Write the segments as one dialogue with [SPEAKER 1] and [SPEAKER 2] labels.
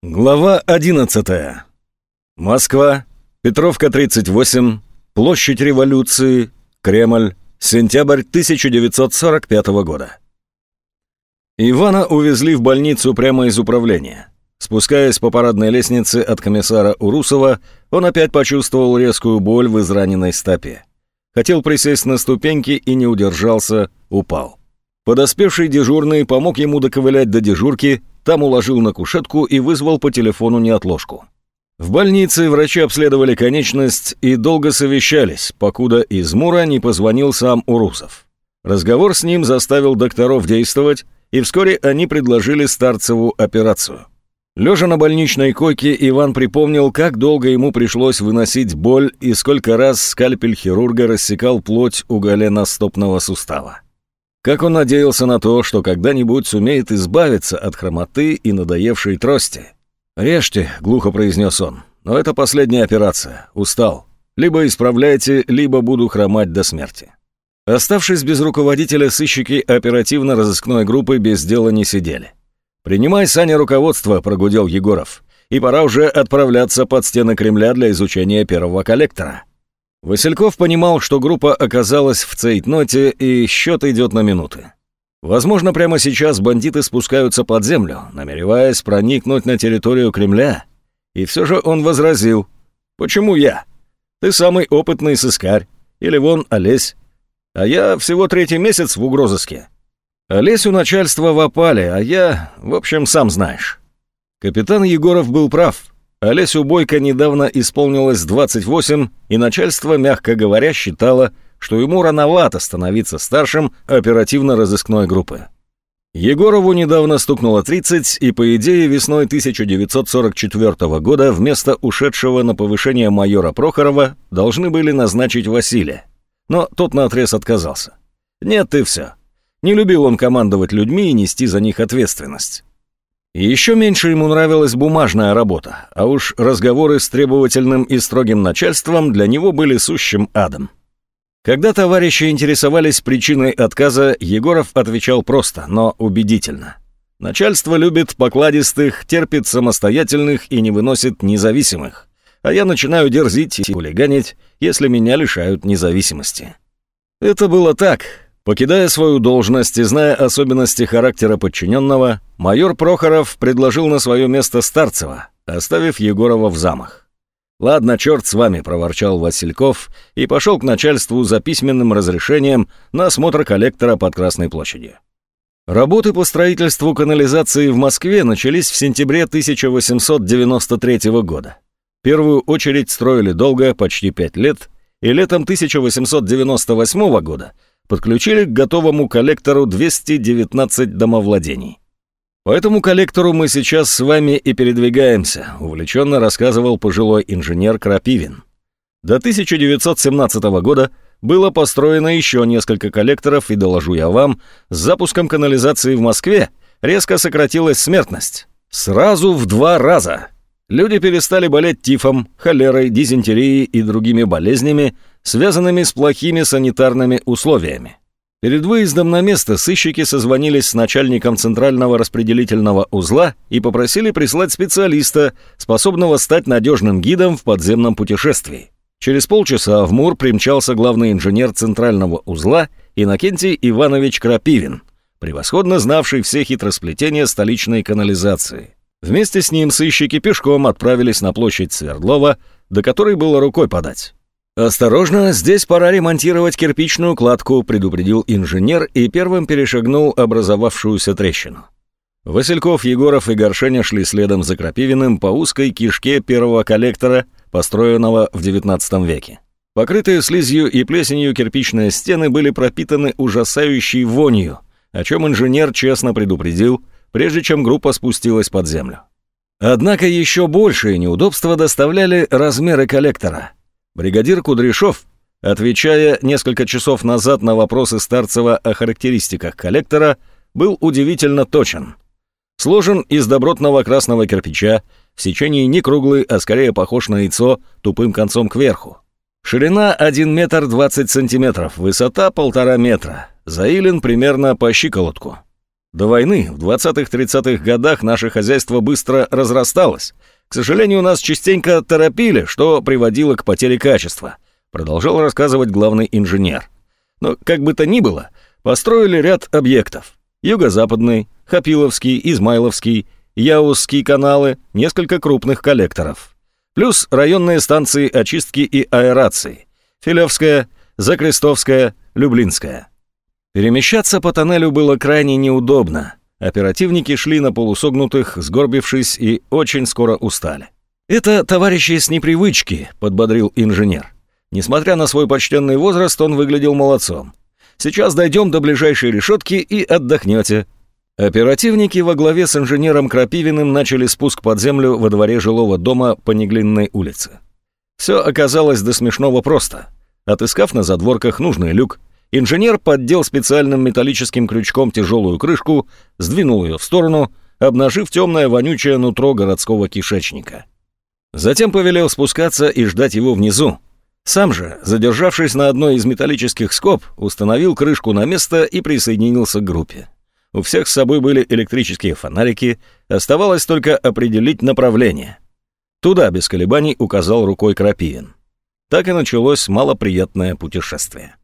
[SPEAKER 1] Глава 11. Москва, Петровка 38, площадь революции, Кремль, сентябрь 1945 года. Ивана увезли в больницу прямо из управления. Спускаясь по парадной лестнице от комиссара Урусова, он опять почувствовал резкую боль в израненной стопе. Хотел присесть на ступеньки и не удержался, упал. Подоспевший дежурный помог ему доковылять до дежурки, там уложил на кушетку и вызвал по телефону неотложку. В больнице врачи обследовали конечность и долго совещались, покуда из Мура не позвонил сам Урусов. Разговор с ним заставил докторов действовать, и вскоре они предложили Старцеву операцию. Лежа на больничной койке, Иван припомнил, как долго ему пришлось выносить боль и сколько раз скальпель хирурга рассекал плоть у голеностопного сустава. Как он надеялся на то, что когда-нибудь сумеет избавиться от хромоты и надоевшей трости. «Режьте», — глухо произнес он, — «но это последняя операция. Устал. Либо исправляйте, либо буду хромать до смерти». Оставшись без руководителя, сыщики оперативно-розыскной группы без дела не сидели. «Принимай, Саня, руководство», — прогудел Егоров. «И пора уже отправляться под стены Кремля для изучения первого коллектора». Васильков понимал, что группа оказалась в цейтноте, и счет идет на минуты. Возможно, прямо сейчас бандиты спускаются под землю, намереваясь проникнуть на территорию Кремля. И все же он возразил. «Почему я? Ты самый опытный сыскарь. Или вон Олесь. А я всего третий месяц в угрозыске. Олесь у начальства в опале, а я, в общем, сам знаешь». Капитан Егоров был прав. Олесю Бойко недавно исполнилось 28, и начальство, мягко говоря, считало, что ему рановато становиться старшим оперативно-розыскной группы. Егорову недавно стукнуло 30, и, по идее, весной 1944 года вместо ушедшего на повышение майора Прохорова должны были назначить Василия. Но тот наотрез отказался. Нет, и все. Не любил он командовать людьми и нести за них ответственность. Еще меньше ему нравилась бумажная работа, а уж разговоры с требовательным и строгим начальством для него были сущим адом. Когда товарищи интересовались причиной отказа, Егоров отвечал просто, но убедительно. Начальство любит покладистых, терпит самостоятельных и не выносит независимых. А я начинаю дерзить и хулиганить, если меня лишают независимости. Это было так, Покидая свою должность и зная особенности характера подчиненного, майор Прохоров предложил на свое место Старцева, оставив Егорова в замах. «Ладно, черт с вами», — проворчал Васильков и пошел к начальству за письменным разрешением на осмотр коллектора под Красной площадью. Работы по строительству канализации в Москве начались в сентябре 1893 года. Первую очередь строили долго, почти пять лет, и летом 1898 года — подключили к готовому коллектору 219 домовладений. По этому коллектору мы сейчас с вами и передвигаемся, увлеченно рассказывал пожилой инженер Крапивин. До 1917 года было построено еще несколько коллекторов, и доложу я вам, с запуском канализации в Москве резко сократилась смертность. Сразу в два раза. Люди перестали болеть тифом, холерой, дизентерией и другими болезнями, связанными с плохими санитарными условиями. Перед выездом на место сыщики созвонились с начальником центрального распределительного узла и попросили прислать специалиста, способного стать надежным гидом в подземном путешествии. Через полчаса в Мур примчался главный инженер центрального узла Иннокентий Иванович Крапивин, превосходно знавший все хитросплетения столичной канализации. Вместе с ним сыщики пешком отправились на площадь Свердлова, до которой было рукой подать. «Осторожно, здесь пора ремонтировать кирпичную кладку», предупредил инженер и первым перешагнул образовавшуюся трещину. Васильков, Егоров и Горшеня шли следом за Крапивиным по узкой кишке первого коллектора, построенного в XIX веке. Покрытые слизью и плесенью кирпичные стены были пропитаны ужасающей вонью, о чем инженер честно предупредил, прежде чем группа спустилась под землю. Однако еще большие неудобства доставляли размеры коллектора – Бригадир Кудряшов, отвечая несколько часов назад на вопросы Старцева о характеристиках коллектора, был удивительно точен. Сложен из добротного красного кирпича, в сечении не круглый, а скорее похож на яйцо, тупым концом кверху. Ширина 1 метр 20 сантиметров, высота полтора метра, заилен примерно по щиколотку. До войны, в 20-30-х годах, наше хозяйство быстро разрасталось. К сожалению, нас частенько торопили, что приводило к потере качества, продолжал рассказывать главный инженер. Но как бы то ни было, построили ряд объектов. Юго-западный, Хапиловский, Измайловский, Яузский каналы, несколько крупных коллекторов. Плюс районные станции очистки и аэрации. Филевская, Закрестовская, Люблинская. Перемещаться по тоннелю было крайне неудобно. Оперативники шли на полусогнутых, сгорбившись, и очень скоро устали. «Это товарищи с непривычки», — подбодрил инженер. Несмотря на свой почтенный возраст, он выглядел молодцом. «Сейчас дойдем до ближайшей решетки и отдохнете». Оперативники во главе с инженером Крапивиным начали спуск под землю во дворе жилого дома по Неглинной улице. Все оказалось до смешного просто. Отыскав на задворках нужный люк, инженер поддел специальным металлическим крючком тяжелую крышку, сдвинул ее в сторону, обнажив темное вонючее нутро городского кишечника. Затем повелел спускаться и ждать его внизу, сам же, задержавшись на одной из металлических скоб, установил крышку на место и присоединился к группе. У всех с собой были электрические фонарики, оставалось только определить направление. Туда без колебаний указал рукой Крапивин. Так и началось малоприятное путешествие.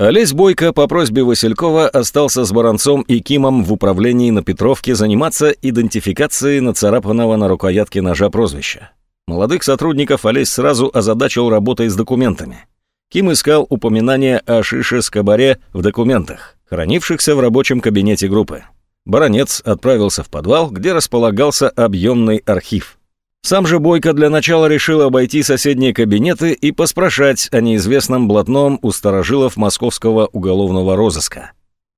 [SPEAKER 1] Олесь Бойко по просьбе Василькова остался с Баранцом и Кимом в управлении на Петровке заниматься идентификацией нацарапанного на рукоятке ножа прозвища. Молодых сотрудников Олесь сразу озадачил работой с документами. Ким искал упоминания о Шише Скобаре в документах, хранившихся в рабочем кабинете группы. Баронец отправился в подвал, где располагался объемный архив. Сам же Бойко для начала решил обойти соседние кабинеты и поспрашать о неизвестном блатном у старожилов московского уголовного розыска.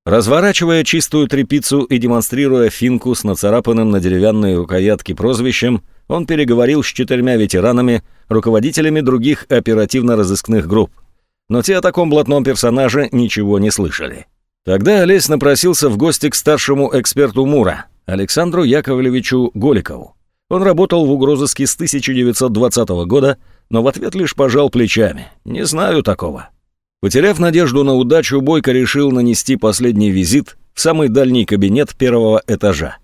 [SPEAKER 1] Разворачивая чистую трепицу и демонстрируя финку с нацарапанным на деревянной рукоятке прозвищем, он переговорил с четырьмя ветеранами, руководителями других оперативно-розыскных групп. Но те о таком блатном персонаже ничего не слышали. Тогда Олесь напросился в гости к старшему эксперту МУРа, Александру Яковлевичу Голикову. Он работал в угрозыске с 1920 года, но в ответ лишь пожал плечами. «Не знаю такого». Потеряв надежду на удачу, Бойко решил нанести последний визит в самый дальний кабинет первого этажа.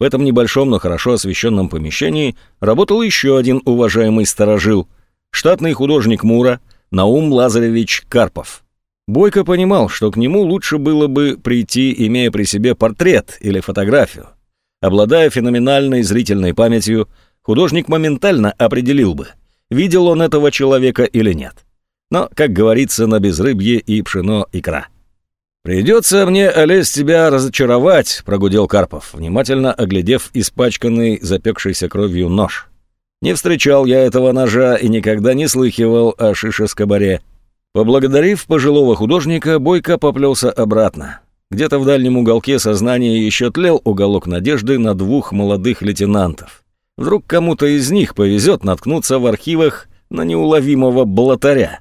[SPEAKER 1] В этом небольшом, но хорошо освещенном помещении работал еще один уважаемый сторожил, штатный художник Мура Наум Лазаревич Карпов. Бойко понимал, что к нему лучше было бы прийти, имея при себе портрет или фотографию. Обладая феноменальной зрительной памятью, художник моментально определил бы, видел он этого человека или нет. Но, как говорится, на безрыбье и пшено икра. «Придется мне, Олесь, тебя разочаровать», — прогудел Карпов, внимательно оглядев испачканный, запекшийся кровью нож. «Не встречал я этого ножа и никогда не слыхивал о шише-скобаре». Поблагодарив пожилого художника, Бойко поплелся обратно. Где-то в дальнем уголке сознания еще тлел уголок надежды на двух молодых лейтенантов. Вдруг кому-то из них повезет наткнуться в архивах на неуловимого блатаря.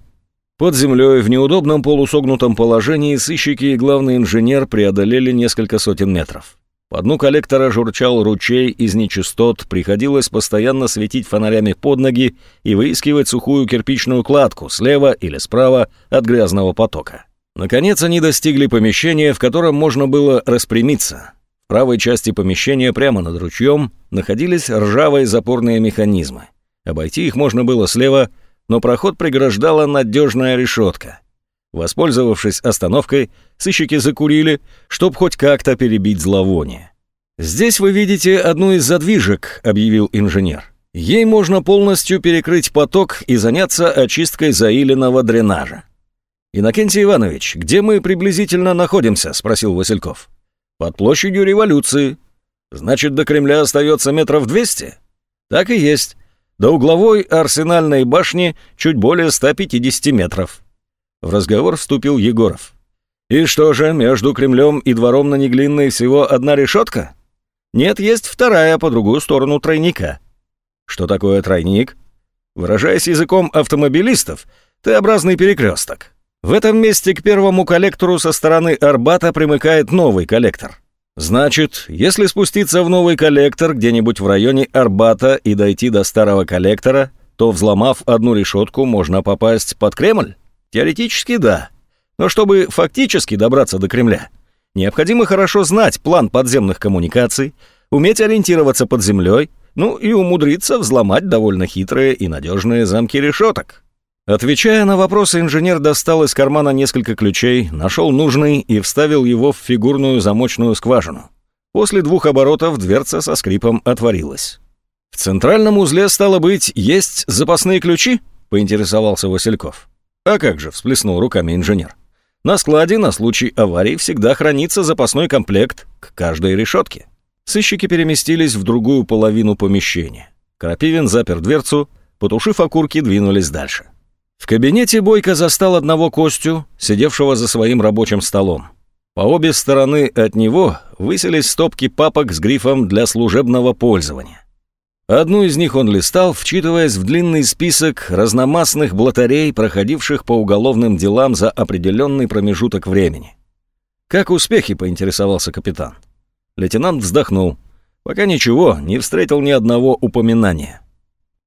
[SPEAKER 1] Под землей в неудобном полусогнутом положении сыщики и главный инженер преодолели несколько сотен метров. По дну коллектора журчал ручей из нечистот, приходилось постоянно светить фонарями под ноги и выискивать сухую кирпичную кладку слева или справа от грязного потока. Наконец они достигли помещения, в котором можно было распрямиться. В правой части помещения прямо над ручьем находились ржавые запорные механизмы. Обойти их можно было слева – но проход преграждала надежная решетка. Воспользовавшись остановкой, сыщики закурили, чтобы хоть как-то перебить зловоние. «Здесь вы видите одну из задвижек», — объявил инженер. «Ей можно полностью перекрыть поток и заняться очисткой заиленного дренажа». «Иннокентий Иванович, где мы приблизительно находимся?» — спросил Васильков. «Под площадью революции. Значит, до Кремля остается метров двести?» «Так и есть. До угловой арсенальной башни чуть более 150 метров. В разговор вступил Егоров. «И что же, между Кремлем и двором на Неглинной всего одна решетка?» «Нет, есть вторая по другую сторону тройника». «Что такое тройник?» Выражаясь языком автомобилистов, Т-образный перекресток. В этом месте к первому коллектору со стороны Арбата примыкает новый коллектор. Значит, если спуститься в новый коллектор где-нибудь в районе Арбата и дойти до старого коллектора, то, взломав одну решетку, можно попасть под Кремль? Теоретически да. Но чтобы фактически добраться до Кремля, Необходимо хорошо знать план подземных коммуникаций, уметь ориентироваться под землей, ну и умудриться взломать довольно хитрые и надежные замки решеток. Отвечая на вопросы, инженер достал из кармана несколько ключей, нашел нужный и вставил его в фигурную замочную скважину. После двух оборотов дверца со скрипом отворилась. «В центральном узле, стало быть, есть запасные ключи?» — поинтересовался Васильков. «А как же», — всплеснул руками инженер. «На складе на случай аварии всегда хранится запасной комплект к каждой решетке». Сыщики переместились в другую половину помещения. Крапивин запер дверцу, потушив окурки, двинулись дальше. В кабинете Бойко застал одного Костю, сидевшего за своим рабочим столом. По обе стороны от него высились стопки папок с грифом «Для служебного пользования». Одну из них он листал, вчитываясь в длинный список разномастных блатарей, проходивших по уголовным делам за определенный промежуток времени. «Как успехи?» — поинтересовался капитан. Лейтенант вздохнул. «Пока ничего, не встретил ни одного упоминания».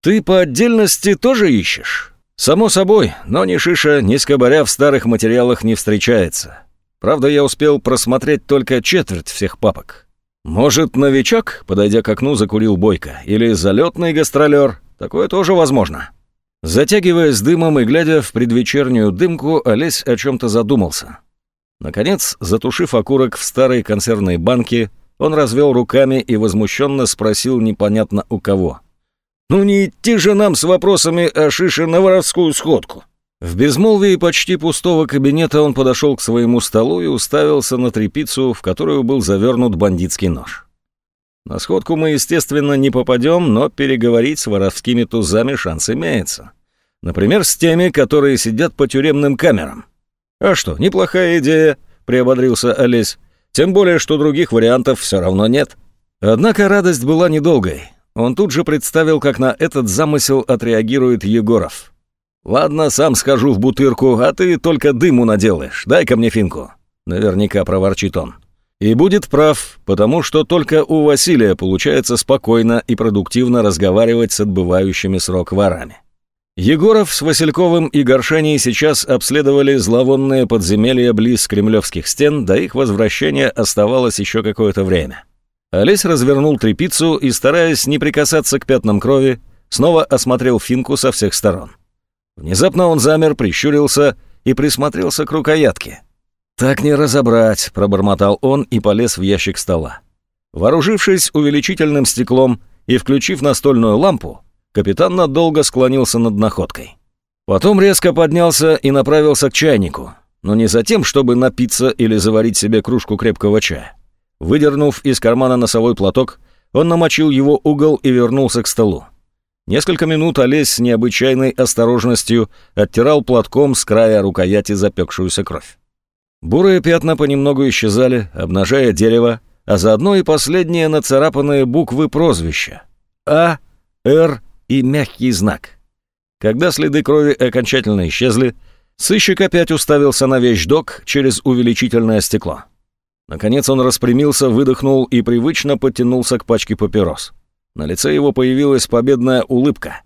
[SPEAKER 1] «Ты по отдельности тоже ищешь?» «Само собой, но ни шиша, ни скобаря в старых материалах не встречается. Правда, я успел просмотреть только четверть всех папок. Может, новичок, подойдя к окну, закурил Бойко, или залетный гастролер, такое тоже возможно. Затягиваясь дымом и глядя в предвечернюю дымку, Олесь о чем-то задумался. Наконец, затушив окурок в старой консервной банке, он развел руками и возмущенно спросил непонятно у кого. «Ну не идти же нам с вопросами о шише на воровскую сходку!» В безмолвии почти пустого кабинета он подошел к своему столу и уставился на трепицу, в которую был завернут бандитский нож. На сходку мы, естественно, не попадем, но переговорить с воровскими тузами шанс имеется. Например, с теми, которые сидят по тюремным камерам. «А что, неплохая идея», — приободрился Олесь. «Тем более, что других вариантов все равно нет». Однако радость была недолгой. Он тут же представил, как на этот замысел отреагирует Егоров. «Ладно, сам схожу в бутырку, а ты только дыму наделаешь. Дай-ка мне финку». Наверняка проворчит он. И будет прав, потому что только у Василия получается спокойно и продуктивно разговаривать с отбывающими срок ворами. Егоров с Васильковым и Горшеней сейчас обследовали зловонные подземелья близ кремлевских стен, до их возвращения оставалось еще какое-то время. Олесь развернул трепицу и, стараясь не прикасаться к пятнам крови, снова осмотрел финку со всех сторон. Внезапно он замер, прищурился и присмотрелся к рукоятке. «Так не разобрать», — пробормотал он и полез в ящик стола. Вооружившись увеличительным стеклом и включив настольную лампу, капитан надолго склонился над находкой. Потом резко поднялся и направился к чайнику, но не за тем, чтобы напиться или заварить себе кружку крепкого чая. Выдернув из кармана носовой платок, он намочил его угол и вернулся к столу. Несколько минут Олесь с необычайной осторожностью оттирал платком с края рукояти запекшуюся кровь. Бурые пятна понемногу исчезали, обнажая дерево, а заодно и последние нацарапанные буквы прозвища А, Р и мягкий знак. Когда следы крови окончательно исчезли, сыщик опять уставился на вещдок через увеличительное стекло. Наконец он распрямился, выдохнул и привычно подтянулся к пачке папирос. На лице его появилась победная улыбка.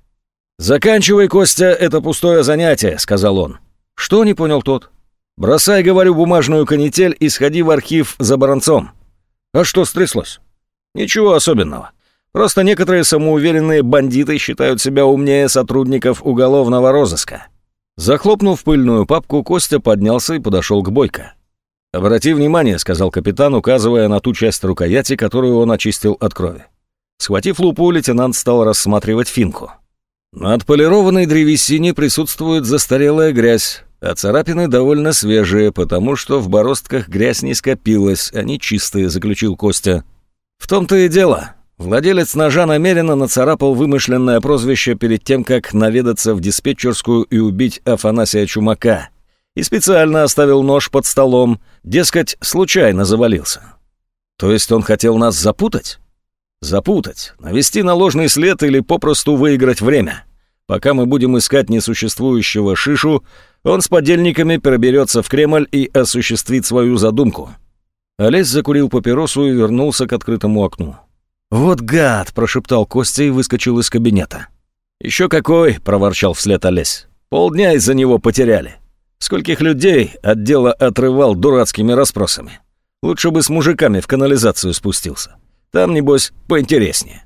[SPEAKER 1] «Заканчивай, Костя, это пустое занятие», — сказал он. «Что?» — не понял тот. «Бросай, говорю, бумажную канитель и сходи в архив за баронцом». «А что стряслось?» «Ничего особенного. Просто некоторые самоуверенные бандиты считают себя умнее сотрудников уголовного розыска». Захлопнув пыльную папку, Костя поднялся и подошел к Бойко. «Обрати внимание», — сказал капитан, указывая на ту часть рукояти, которую он очистил от крови. Схватив лупу, лейтенант стал рассматривать финку. На отполированной древесине присутствует застарелая грязь, а царапины довольно свежие, потому что в бороздках грязь не скопилась, они чистые, заключил Костя. В том-то и дело. Владелец ножа намеренно нацарапал вымышленное прозвище перед тем, как наведаться в диспетчерскую и убить Афанасия Чумака. И специально оставил нож под столом, дескать, случайно завалился. То есть он хотел нас запутать? Запутать, навести на ложный след или попросту выиграть время. Пока мы будем искать несуществующего Шишу, он с подельниками проберется в Кремль и осуществит свою задумку. Олесь закурил папиросу и вернулся к открытому окну. «Вот гад!» – прошептал Костя и выскочил из кабинета. «Еще какой!» – проворчал вслед Олесь. «Полдня из-за него потеряли. Скольких людей отдела отрывал дурацкими расспросами. Лучше бы с мужиками в канализацию спустился. Там, небось, поинтереснее.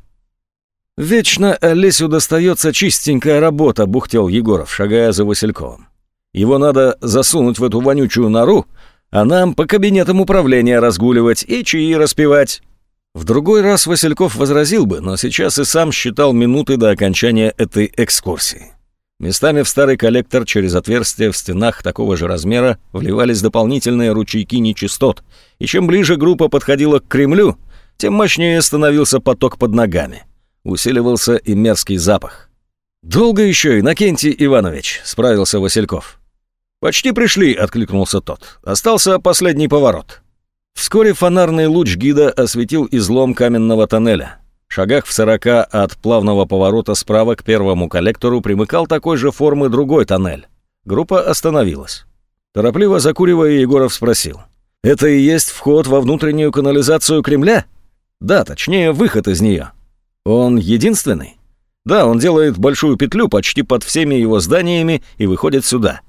[SPEAKER 1] «Вечно Олесю достается чистенькая работа», — бухтел Егоров, шагая за Васильковым. «Его надо засунуть в эту вонючую нору, а нам по кабинетам управления разгуливать и чаи распевать». В другой раз Васильков возразил бы, но сейчас и сам считал минуты до окончания этой экскурсии. Местами в старый коллектор через отверстия в стенах такого же размера вливались дополнительные ручейки нечистот, и чем ближе группа подходила к Кремлю, тем мощнее становился поток под ногами. Усиливался и мерзкий запах. «Долго еще, Иннокентий Иванович?» — справился Васильков. «Почти пришли», — откликнулся тот. «Остался последний поворот». Вскоре фонарный луч гида осветил излом каменного тоннеля. Шагах в сорока от плавного поворота справа к первому коллектору примыкал такой же формы другой тоннель. Группа остановилась. Торопливо закуривая, Егоров спросил. «Это и есть вход во внутреннюю канализацию Кремля?» «Да, точнее, выход из нее». Он единственный? Да, он делает большую петлю почти под всеми его зданиями и выходит сюда.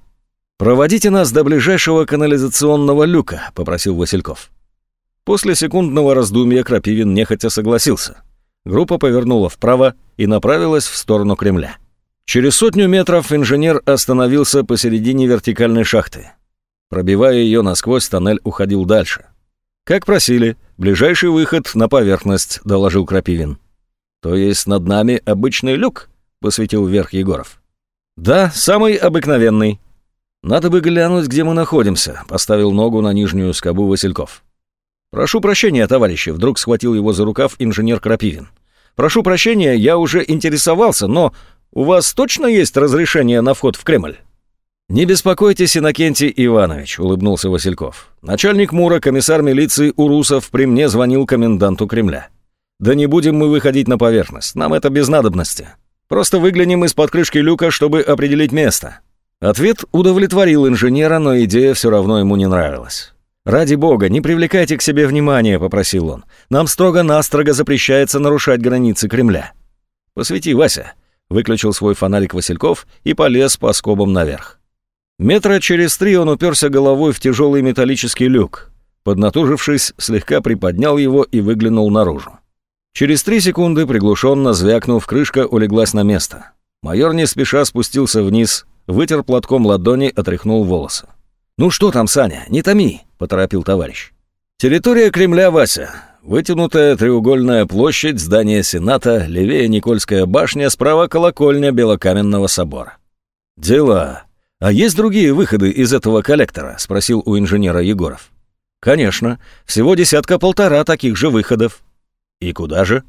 [SPEAKER 1] «Проводите нас до ближайшего канализационного люка», — попросил Васильков. После секундного раздумья Крапивин нехотя согласился. Группа повернула вправо и направилась в сторону Кремля. Через сотню метров инженер остановился посередине вертикальной шахты. Пробивая ее насквозь, тоннель уходил дальше. «Как просили, ближайший выход на поверхность», — доложил Крапивин. «То есть над нами обычный люк?» — посветил вверх Егоров. «Да, самый обыкновенный». «Надо бы глянуть, где мы находимся», — поставил ногу на нижнюю скобу Васильков. «Прошу прощения, товарищи», — вдруг схватил его за рукав инженер Крапивин. «Прошу прощения, я уже интересовался, но у вас точно есть разрешение на вход в Кремль?» «Не беспокойтесь, Иннокентий Иванович», — улыбнулся Васильков. «Начальник МУРа, комиссар милиции Урусов при мне звонил коменданту Кремля. Да не будем мы выходить на поверхность, нам это без надобности. Просто выглянем из-под крышки люка, чтобы определить место». Ответ удовлетворил инженера, но идея все равно ему не нравилась. «Ради бога, не привлекайте к себе внимания», — попросил он. «Нам строго-настрого запрещается нарушать границы Кремля». «Посвети, Вася», — выключил свой фонарик Васильков и полез по скобам наверх. Метра через три он уперся головой в тяжелый металлический люк. Поднатужившись, слегка приподнял его и выглянул наружу. Через три секунды, приглушенно звякнув, крышка улеглась на место. Майор не спеша спустился вниз, вытер платком ладони, отряхнул волосы. «Ну что там, Саня, не томи», — поторопил товарищ. «Территория Кремля, Вася. Вытянутая треугольная площадь, здание Сената, левее Никольская башня, справа колокольня Белокаменного собора». «Дела. А есть другие выходы из этого коллектора?» — спросил у инженера Егоров. «Конечно. Всего десятка-полтора таких же выходов. И куда же?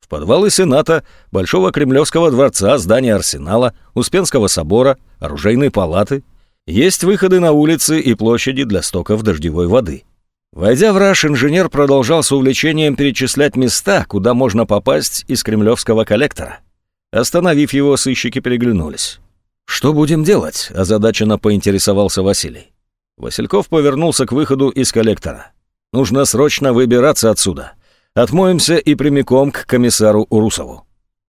[SPEAKER 1] В подвалы Сената, Большого Кремлевского дворца, здания Арсенала, Успенского собора, Оружейной палаты. Есть выходы на улицы и площади для стоков дождевой воды. Войдя в раж, инженер продолжал с увлечением перечислять места, куда можно попасть из кремлевского коллектора. Остановив его, сыщики переглянулись. «Что будем делать?» – озадаченно поинтересовался Василий. Васильков повернулся к выходу из коллектора. «Нужно срочно выбираться отсюда. Отмоемся и прямиком к комиссару Урусову.